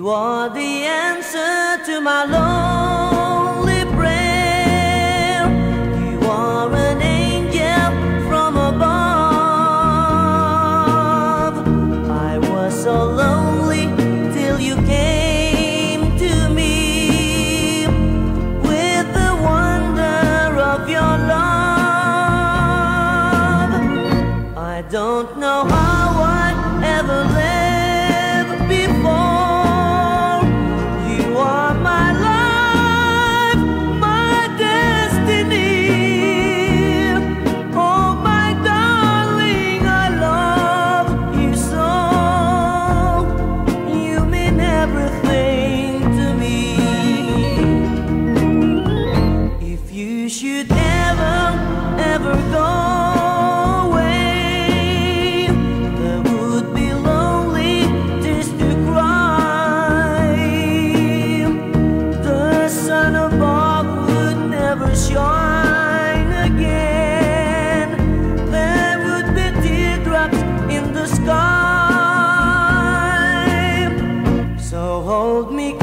You are the answer to my lonely prayer. You are an angel from above. I was so lonely till you came to me with the wonder of your love. I don't know how I ever lived before. hold me